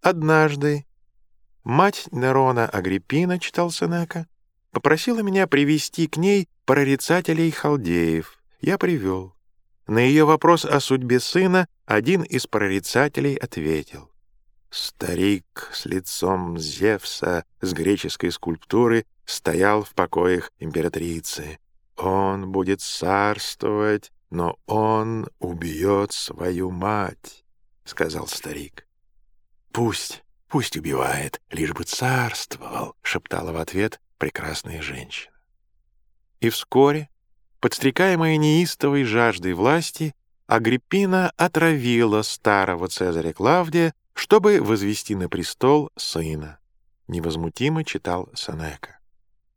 однажды мать Нерона Агриппина, читал Сенека, попросила меня привести к ней прорицателей халдеев. Я привел. На ее вопрос о судьбе сына один из прорицателей ответил. Старик с лицом Зевса с греческой скульптуры стоял в покоях императрицы. Он будет царствовать, но он убьет свою мать, — сказал старик. Пусть, пусть убивает, лишь бы царствовал, — шептала в ответ прекрасная женщина. И вскоре, подстрекаемая неистовой жаждой власти, Агриппина отравила старого Цезаря Клавдия, чтобы возвести на престол сына. Невозмутимо читал Сенека.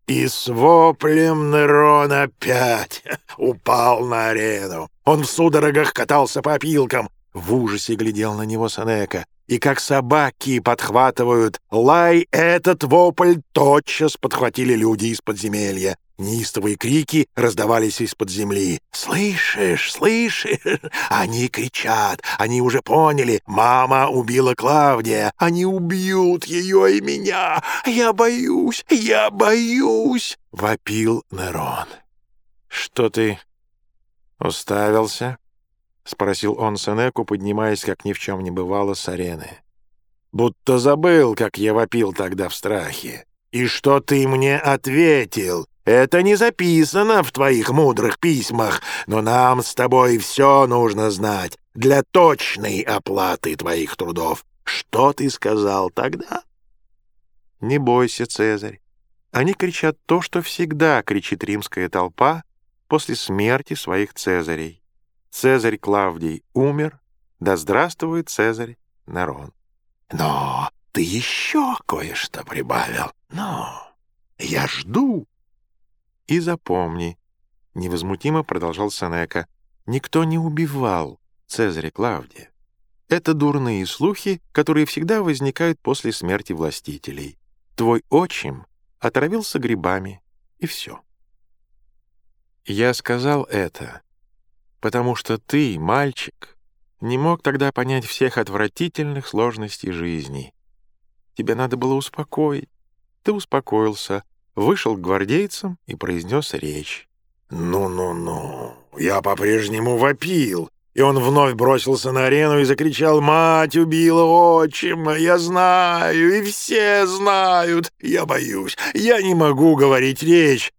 И с воплем Нерон опять упал на арену. Он в судорогах катался по опилкам. В ужасе глядел на него Сенека. И как собаки подхватывают лай, этот вопль тотчас подхватили люди из подземелья. Неистовые крики раздавались из-под земли. «Слышишь, слышишь? Они кричат. Они уже поняли. Мама убила Клавдия. Они убьют ее и меня. Я боюсь, я боюсь!» — вопил Нерон. «Что ты уставился?» — спросил он Сенеку, поднимаясь, как ни в чем не бывало, с арены. «Будто забыл, как я вопил тогда в страхе. И что ты мне ответил?» Это не записано в твоих мудрых письмах, но нам с тобой все нужно знать для точной оплаты твоих трудов. Что ты сказал тогда? Не бойся, Цезарь. Они кричат то, что всегда кричит римская толпа после смерти своих Цезарей. Цезарь Клавдий умер, да здравствует Цезарь Нерон. Но ты еще кое-что прибавил. Но я жду и запомни, — невозмутимо продолжал Сенека, — никто не убивал Цезаря Клавдия. Это дурные слухи, которые всегда возникают после смерти властителей. Твой отчим отравился грибами, и все. Я сказал это, потому что ты, мальчик, не мог тогда понять всех отвратительных сложностей жизни. Тебе надо было успокоить. Ты успокоился, вышел к гвардейцам и произнес речь. «Ну-ну-ну, я по-прежнему вопил». И он вновь бросился на арену и закричал «Мать убила отчима! Я знаю, и все знают! Я боюсь, я не могу говорить речь!»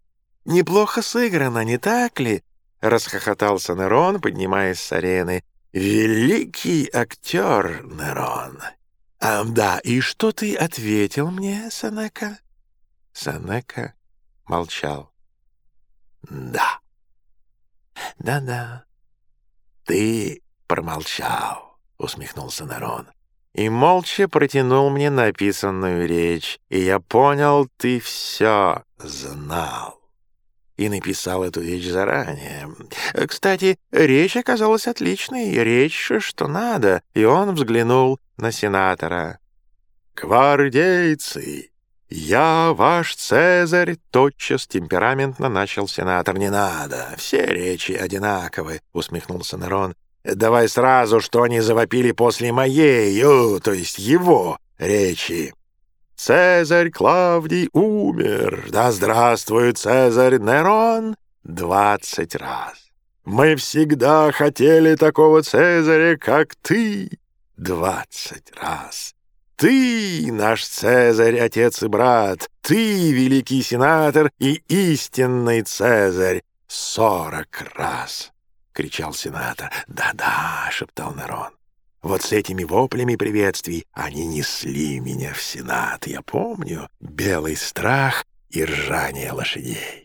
«Неплохо сыграно, не так ли?» — расхохотался Нерон, поднимаясь с арены. «Великий актер, Нерон!» «А, да, и что ты ответил мне, Сенека?» Санека молчал. «Да, да-да, ты промолчал», — усмехнулся Нарон. «И молча протянул мне написанную речь, и я понял, ты все знал» и написал эту речь заранее. Кстати, речь оказалась отличной, речь что надо, и он взглянул на сенатора. «Гвардейцы!» «Я ваш Цезарь!» — тотчас темпераментно начал сенатор. «Не надо, все речи одинаковы», — усмехнулся Нерон. «Давай сразу, что они завопили после моей, о, то есть его, речи». «Цезарь Клавдий умер! Да здравствует Цезарь Нерон!» Двадцать раз. «Мы всегда хотели такого Цезаря, как ты!» Двадцать раз. Ты, наш Цезарь, отец и брат, ты, великий сенатор и истинный Цезарь, сорок раз!» — кричал сенатор. «Да-да!» — шептал Нерон. Вот с этими воплями приветствий они несли меня в Сенат. Я помню белый страх и ржание лошадей.